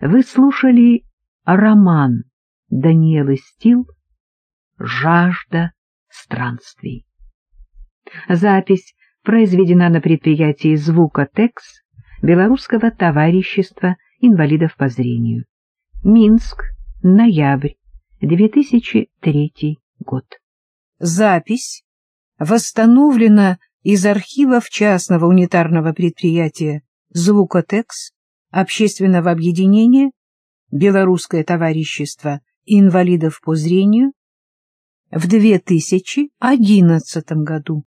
Вы слушали роман Даниэлы Стил «Жажда странствий». Запись произведена на предприятии «Звукотекс» Белорусского товарищества инвалидов по зрению. Минск, ноябрь, 2003 год. Запись восстановлена из архивов частного унитарного предприятия «Звукотекс» общественного объединения Белорусское товарищество инвалидов по зрению в 2011 году.